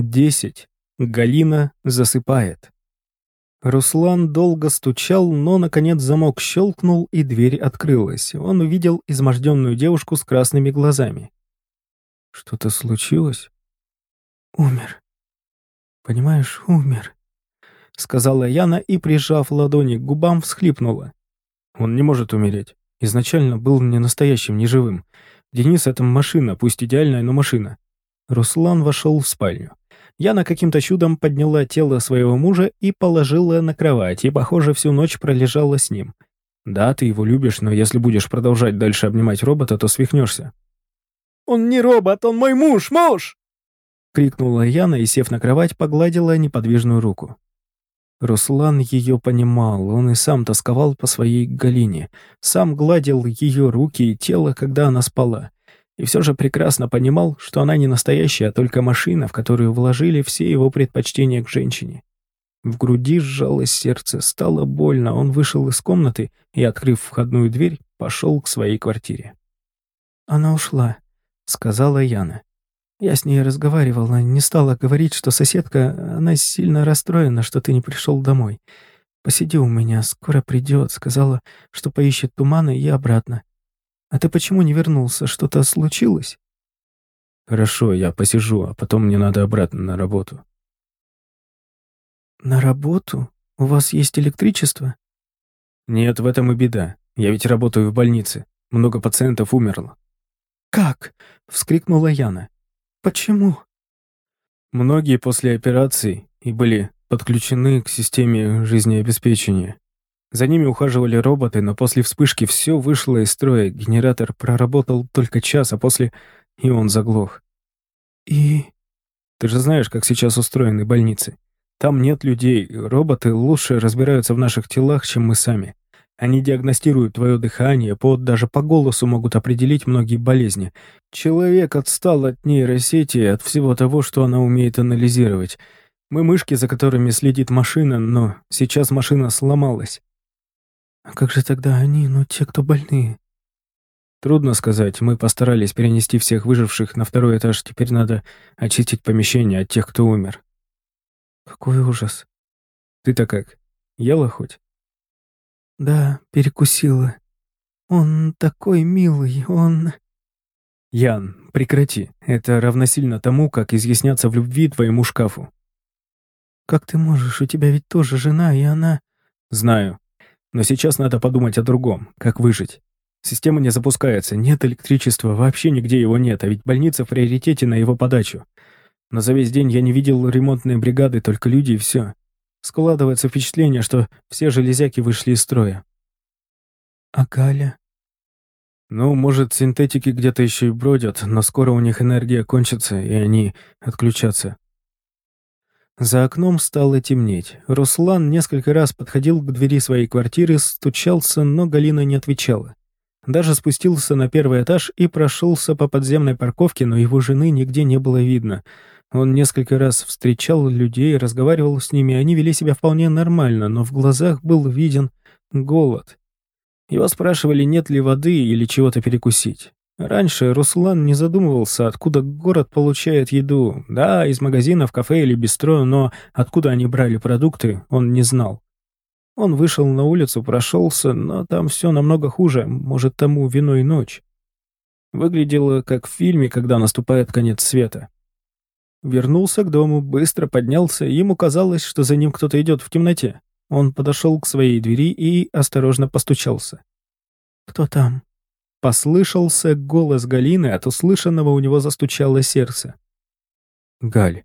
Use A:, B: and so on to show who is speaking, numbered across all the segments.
A: Десять. Галина засыпает. Руслан долго стучал, но, наконец, замок щелкнул, и дверь открылась. Он увидел изможденную девушку с красными глазами. «Что-то случилось?» «Умер. Понимаешь, умер», — сказала Яна и, прижав ладони к губам, всхлипнула. «Он не может умереть. Изначально был не настоящим, не живым. Денис — это машина, пусть идеальная, но машина». Руслан вошел в спальню. Яна каким-то чудом подняла тело своего мужа и положила на кровать, и, похоже, всю ночь пролежала с ним. Да, ты его любишь, но если будешь продолжать дальше обнимать робота, то свихнешься.
B: «Он не робот, он мой муж, муж!»
A: Крикнула Яна и, сев на кровать, погладила неподвижную руку. Руслан ее понимал, он и сам тосковал по своей Галине, сам гладил ее руки и тело, когда она спала и все же прекрасно понимал, что она не настоящая, а только машина, в которую вложили все его предпочтения к женщине. В груди сжалось сердце, стало больно, он вышел из комнаты и, открыв входную дверь, пошел к своей квартире. «Она ушла», — сказала Яна. «Я с ней разговаривала, не стала говорить, что соседка, она сильно расстроена, что ты не пришел домой. Посиди у меня, скоро придет», — сказала, что поищет туманы и обратно. «А ты почему не вернулся? Что-то случилось?»
C: «Хорошо, я посижу, а потом мне надо обратно на работу».
A: «На работу? У вас есть электричество?»
C: «Нет, в этом и беда. Я ведь работаю в больнице. Много пациентов умерло».
A: «Как?» — вскрикнула Яна. «Почему?»
C: Многие после операции и были подключены к системе жизнеобеспечения. За ними ухаживали роботы, но после вспышки все вышло из строя. Генератор проработал только час, а после и он заглох.
A: И...
C: Ты же знаешь, как сейчас устроены больницы. Там нет людей, роботы лучше разбираются в наших телах, чем мы сами. Они диагностируют твое дыхание, пот, даже по голосу могут определить многие болезни. Человек отстал от нейросети, от всего того, что она умеет анализировать. Мы мышки, за которыми следит машина, но сейчас машина сломалась.
A: А как же тогда они, ну, те, кто больные?
C: Трудно сказать. Мы постарались перенести всех выживших на второй этаж. Теперь надо очистить помещение от тех, кто умер.
A: Какой ужас.
C: Ты-то как? Ела хоть?
A: Да, перекусила. Он такой милый, он...
C: Ян, прекрати. Это равносильно тому, как изъясняться в любви твоему шкафу.
A: Как ты можешь? У тебя ведь тоже жена, и она...
C: Знаю. Но сейчас надо подумать о другом, как выжить. Система не запускается, нет электричества, вообще нигде его нет, а ведь больница в приоритете на его подачу. Но за весь день я не видел ремонтные бригады, только люди и все. Складывается впечатление, что все железяки вышли из строя.
A: А Галя?
C: Ну, может, синтетики где-то еще и бродят, но скоро у них энергия кончится, и они отключатся.
A: За окном стало темнеть. Руслан несколько раз подходил к двери своей квартиры, стучался, но Галина не отвечала. Даже спустился на первый этаж и прошелся по подземной парковке, но его жены нигде не было видно. Он несколько раз встречал людей, разговаривал с ними, они вели себя вполне нормально, но в глазах был виден голод. Его спрашивали, нет ли воды или чего-то перекусить. Раньше Руслан не задумывался, откуда город получает еду. Да, из магазинов, кафе или бистро, но откуда они брали продукты, он не знал. Он вышел на улицу, прошелся, но там все намного хуже, может, тому виной ночь. Выглядело, как в фильме, когда наступает конец света. Вернулся к дому, быстро поднялся, ему казалось, что за ним кто-то идет в темноте. Он подошел к своей двери и осторожно постучался. «Кто там?» Послышался голос Галины, от услышанного у него застучало сердце.
C: «Галь».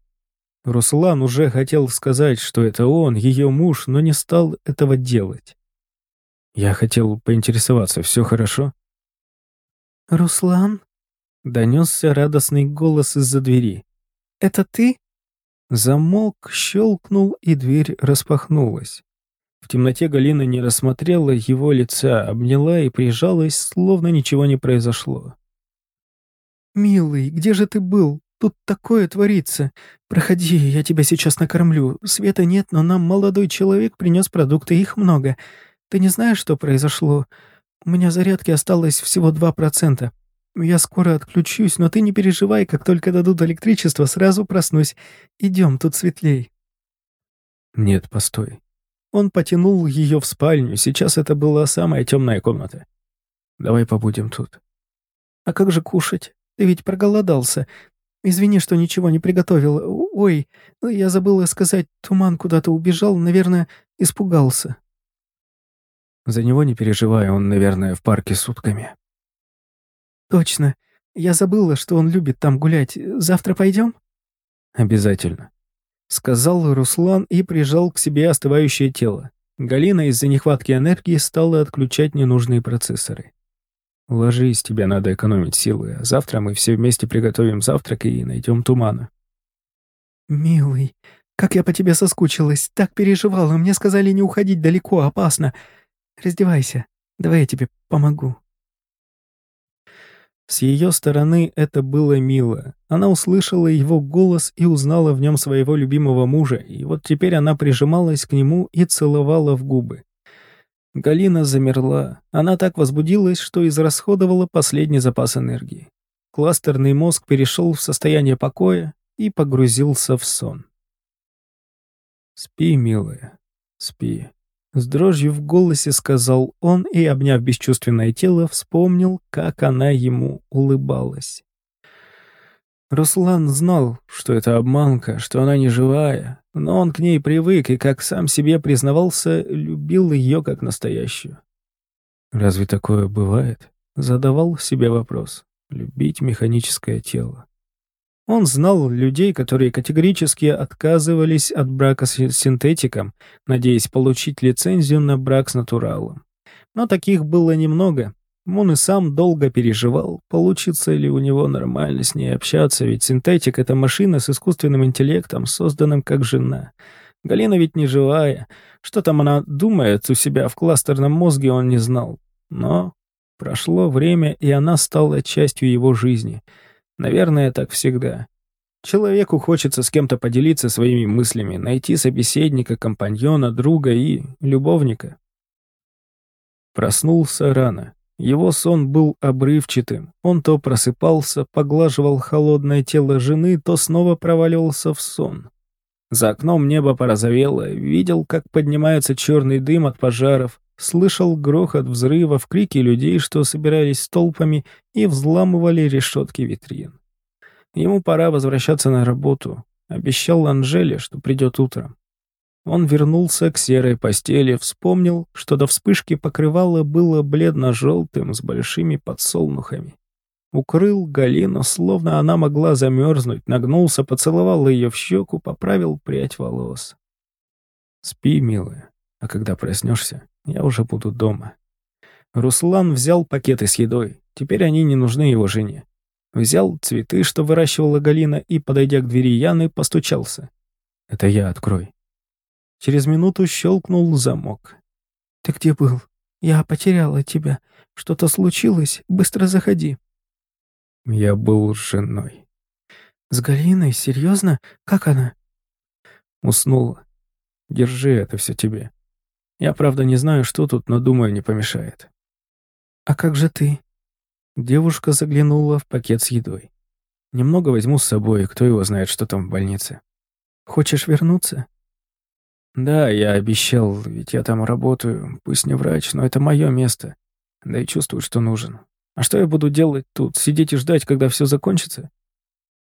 A: Руслан уже хотел сказать, что это он, ее муж, но не стал этого делать.
C: «Я хотел поинтересоваться, все хорошо?»
A: «Руслан?» — донесся радостный голос из-за двери. «Это ты?» Замок щелкнул, и дверь распахнулась. В темноте Галина не рассмотрела его лица, обняла и прижалась, словно ничего не произошло. «Милый, где же ты был? Тут такое творится. Проходи, я тебя сейчас накормлю. Света нет, но нам молодой человек принес продукты, их много. Ты не знаешь, что произошло? У меня зарядки осталось всего два процента. Я скоро отключусь, но ты не переживай, как только дадут электричество, сразу проснусь. Идем, тут светлей».
C: «Нет, постой».
A: Он потянул ее в спальню, сейчас это была самая темная комната.
C: «Давай побудем тут».
A: «А как же кушать? Ты ведь проголодался. Извини, что ничего не приготовил. Ой, я забыла сказать, туман куда-то убежал, наверное, испугался».
C: За него не переживай, он, наверное, в парке сутками.
A: Точно. Я забыла, что он любит там гулять. Завтра пойдем?
C: Обязательно.
A: Сказал Руслан и прижал к себе остывающее тело. Галина из-за нехватки энергии стала отключать ненужные процессоры.
C: Ложись, тебе надо экономить силы, а завтра мы все вместе приготовим завтрак и найдем тумана.
A: Милый, как я по тебе соскучилась, так переживала. Мне сказали не уходить далеко, опасно. Раздевайся, давай я тебе помогу». С ее стороны это было мило. Она услышала его голос и узнала в нем своего любимого мужа, и вот теперь она прижималась к нему и целовала в губы. Галина замерла. Она так возбудилась, что израсходовала последний запас энергии. Кластерный мозг перешел в состояние покоя и погрузился в сон.
C: «Спи, милая, спи»,
A: с дрожью в голосе сказал он и, обняв бесчувственное тело, вспомнил, как она ему улыбалась. Руслан знал, что это обманка, что она не живая, но он к ней привык и, как сам себе признавался, любил ее как настоящую.
C: «Разве такое бывает?» — задавал себе вопрос. «Любить механическое тело».
A: Он знал людей, которые категорически отказывались от брака с синтетиком, надеясь получить лицензию на брак с натуралом. Но таких было немного. Он и сам долго переживал, получится ли у него нормально с ней общаться, ведь синтетик — это машина с искусственным интеллектом, созданным как жена. Галина ведь не живая. Что там она думает у себя в кластерном мозге, он не знал. Но прошло время, и она стала частью его жизни — Наверное, так всегда. Человеку хочется с кем-то поделиться своими мыслями, найти собеседника, компаньона, друга и любовника. Проснулся рано. Его сон был обрывчатым. Он то просыпался, поглаживал холодное тело жены, то снова проваливался в сон. За окном небо порозовело, видел, как поднимается черный дым от пожаров, слышал грохот взрывов, крики людей, что собирались толпами и взламывали решетки витрин. Ему пора возвращаться на работу. Обещал Анжеле, что придет утром. Он вернулся к серой постели, вспомнил, что до вспышки покрывало было бледно-желтым с большими подсолнухами. Укрыл Галину, словно она могла замерзнуть, нагнулся, поцеловал ее в щеку, поправил прядь волос. «Спи, милая, а когда проснешься, я уже буду дома». Руслан взял пакеты с едой, теперь они не нужны его жене. Взял цветы, что выращивала Галина, и, подойдя к двери Яны, постучался. «Это я, открой». Через минуту щелкнул замок. «Ты где был? Я потеряла тебя. Что-то случилось? Быстро заходи».
C: Я был с женой.
A: «С Галиной? Серьезно? Как она?»
C: Уснула. Держи это все тебе. Я, правда, не знаю, что тут, но думаю, не помешает.
A: «А как же ты?»
C: Девушка заглянула в пакет с едой. Немного возьму с собой, кто его знает, что там в больнице.
A: Хочешь вернуться?
C: Да, я обещал, ведь я там работаю, пусть не врач, но это мое место. Да и чувствую, что нужен. А что я буду делать тут? Сидеть и ждать, когда все закончится?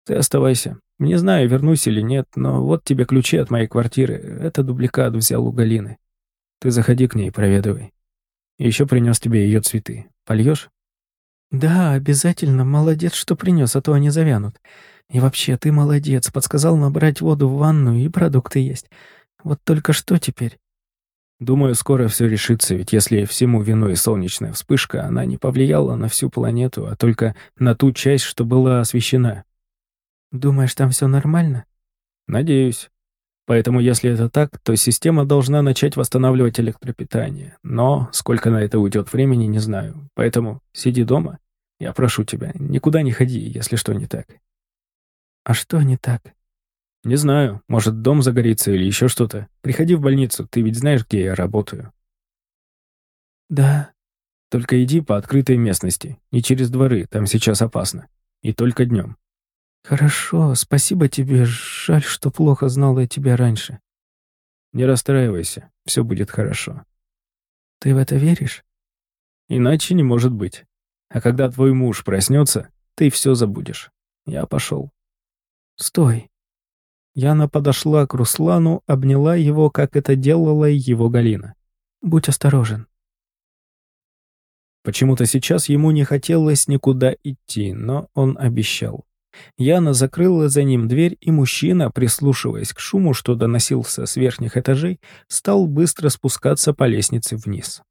C: Ты оставайся. Не знаю, вернусь или нет, но вот тебе ключи от моей квартиры. Это дубликат взял у Галины. Ты заходи к ней, проведывай. Еще принес тебе ее цветы. Польешь?
A: «Да, обязательно. Молодец, что принес, а то они завянут. И вообще, ты молодец. Подсказал набрать воду в ванну и продукты есть. Вот только что теперь?»
C: «Думаю, скоро все решится, ведь если всему виной солнечная вспышка, она не повлияла на всю планету, а только на ту часть, что была освещена».
A: «Думаешь, там все нормально?»
C: «Надеюсь. Поэтому, если это так, то система должна начать восстанавливать электропитание. Но сколько на это уйдет времени, не знаю. Поэтому сиди дома. Я прошу тебя, никуда не ходи, если что не так.
A: А что не так?
C: Не знаю. Может, дом загорится или еще что-то. Приходи в больницу, ты ведь знаешь, где я работаю.
A: Да.
C: Только иди по открытой местности, не через дворы, там сейчас опасно. И только днем.
A: Хорошо, спасибо тебе, жаль, что плохо знала я тебя раньше.
C: Не расстраивайся, все будет хорошо.
A: Ты в это веришь?
C: Иначе не может быть. А когда твой муж проснется, ты все забудешь. Я пошел.
A: Стой.
C: Яна подошла к Руслану, обняла его, как это делала его Галина.
A: Будь осторожен.
C: Почему-то сейчас ему не хотелось никуда идти, но он обещал. Яна закрыла за ним дверь, и мужчина, прислушиваясь к шуму, что доносился с верхних этажей, стал быстро спускаться по лестнице вниз.